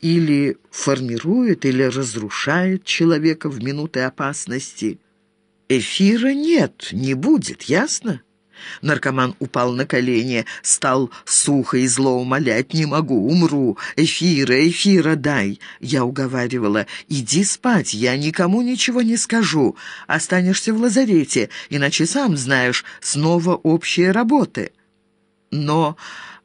или формирует, или разрушает человека в минуты опасности. Эфира нет, не будет, ясно? Наркоман упал на колени, стал сухо и зло умолять. «Не могу, умру. Эфира, эфира дай!» Я уговаривала. «Иди спать, я никому ничего не скажу. Останешься в лазарете, иначе, сам знаешь, снова общие работы». Но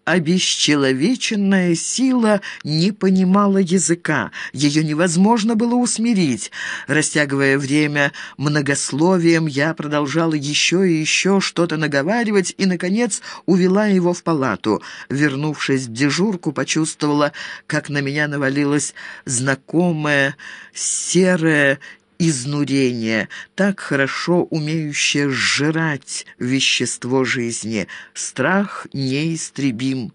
обесчеловеченная сила не понимала языка, ее невозможно было усмирить. Растягивая время многословием, я продолжала еще и еще что-то наговаривать и, наконец, увела его в палату. Вернувшись в дежурку, почувствовала, как на меня навалилась знакомая серая изнурение, так хорошо умеющее сжирать вещество жизни. Страх неистребим.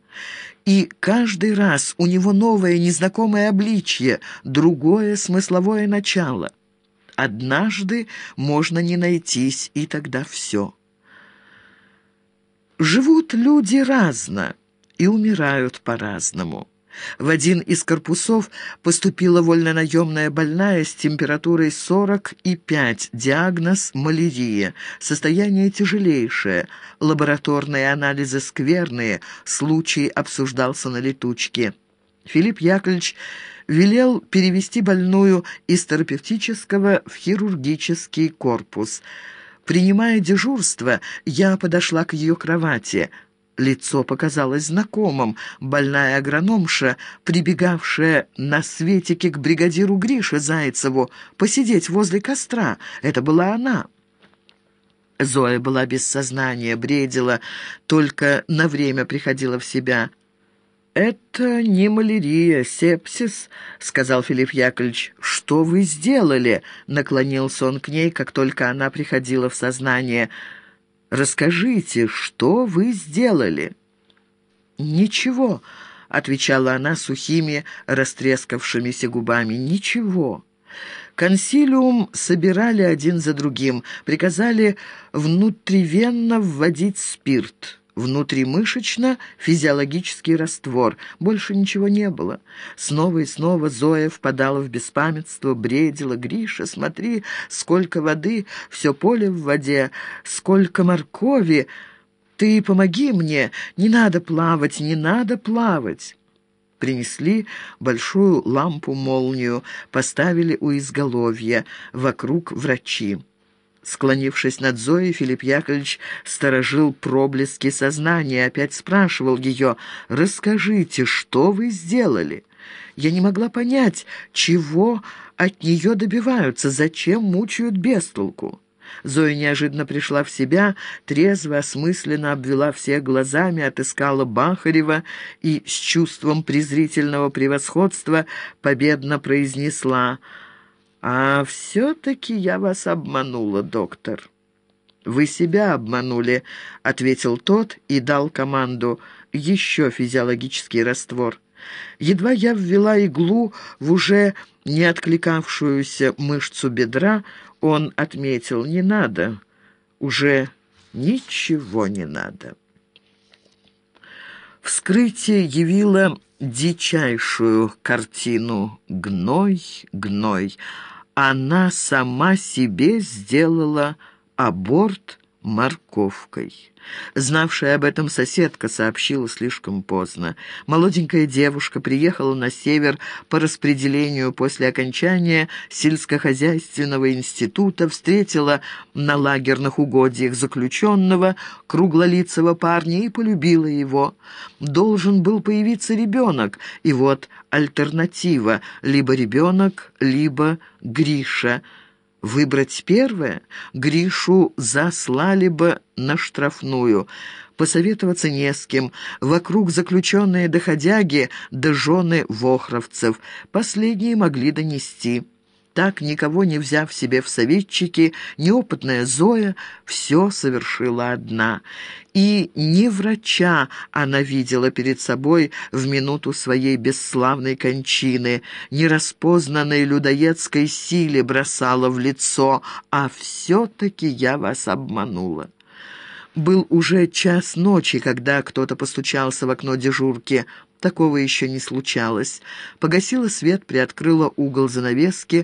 И каждый раз у него новое незнакомое обличье, другое смысловое начало. Однажды можно не найтись, и тогда все. Живут люди разно и умирают по-разному. В один из корпусов поступила вольнонаемная больная с температурой 45, диагноз – малярия, состояние тяжелейшее, лабораторные анализы скверные, случай обсуждался на летучке. Филипп Яковлевич велел перевести больную из терапевтического в хирургический корпус. Принимая дежурство, я подошла к ее кровати – Лицо показалось знакомым. Больная агрономша, прибегавшая на светике к бригадиру Грише Зайцеву, посидеть возле костра. Это была она. Зоя была без сознания, бредила, только на время приходила в себя. «Это не малярия, сепсис», — сказал Филипп Яковлевич. «Что вы сделали?» — наклонился он к ней, как только она приходила в сознание. Расскажите, что вы сделали?» «Ничего», — отвечала она сухими, растрескавшимися губами. «Ничего». Консилиум собирали один за другим, приказали внутривенно вводить спирт внутримышечно физиологический раствор. Больше ничего не было. Снова и снова Зоя впадала в беспамятство, бредила. «Гриша, смотри, сколько воды, все поле в воде, сколько моркови! Ты помоги мне, не надо плавать, не надо плавать!» Принесли большую лампу-молнию, поставили у изголовья, вокруг врачи. Склонившись над Зоей, Филипп Яковлевич сторожил проблески сознания, опять спрашивал ее «Расскажите, что вы сделали?» Я не могла понять, чего от нее добиваются, зачем мучают бестолку. Зоя неожиданно пришла в себя, трезво, осмысленно обвела всех глазами, отыскала Бахарева и с чувством презрительного превосходства победно произнесла «А все-таки я вас обманула, доктор». «Вы себя обманули», — ответил тот и дал команду «Еще физиологический раствор». Едва я ввела иглу в уже не откликавшуюся мышцу бедра, он отметил «Не надо, уже ничего не надо». Вскрытие явило дичайшую картину. «Гной, гной» она сама себе сделала аборт морковкой. Знавшая об этом соседка сообщила слишком поздно. Молоденькая девушка приехала на север по распределению после окончания сельскохозяйственного института, встретила на лагерных угодьях заключенного, круглолицего парня и полюбила его. Должен был появиться ребенок, и вот альтернатива — либо ребенок, либо Гриша — Выбрать первое? Гришу заслали бы на штрафную. Посоветоваться не с кем. Вокруг заключенные доходяги да жены вохровцев. Последние могли донести. Так, никого не взяв себе в советчики, неопытная Зоя все совершила одна. И не врача она видела перед собой в минуту своей бесславной кончины, нераспознанной людоедской силе бросала в лицо, а все-таки я вас обманула. Был уже час ночи, когда кто-то постучался в окно дежурки. Такого еще не случалось. Погасила свет, приоткрыла угол занавески,